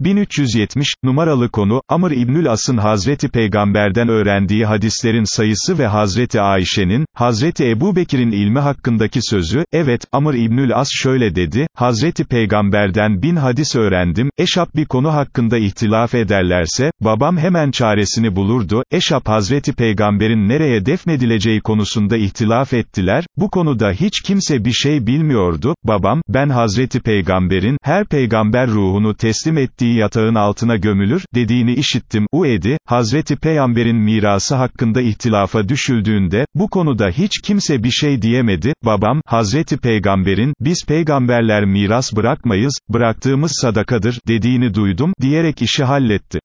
1370, numaralı konu, Amr İbnül As'ın Hazreti Peygamber'den öğrendiği hadislerin sayısı ve Hazreti Ayşe'nin, Hazreti Ebu Bekir'in ilmi hakkındaki sözü, evet, Amr İbnül As şöyle dedi, Hazreti Peygamber'den bin hadis öğrendim, eşap bir konu hakkında ihtilaf ederlerse, babam hemen çaresini bulurdu, eşap Hazreti Peygamber'in nereye defnedileceği konusunda ihtilaf ettiler, bu konuda hiç kimse bir şey bilmiyordu, babam, ben Hazreti Peygamber'in, her peygamber ruhunu teslim ettiği yatağın altına gömülür, dediğini işittim, Uedi, Hazreti Peygamber'in mirası hakkında ihtilafa düşüldüğünde, bu konuda hiç kimse bir şey diyemedi, babam, Hazreti Peygamber'in, biz peygamberler miras bırakmayız, bıraktığımız sadakadır, dediğini duydum, diyerek işi halletti.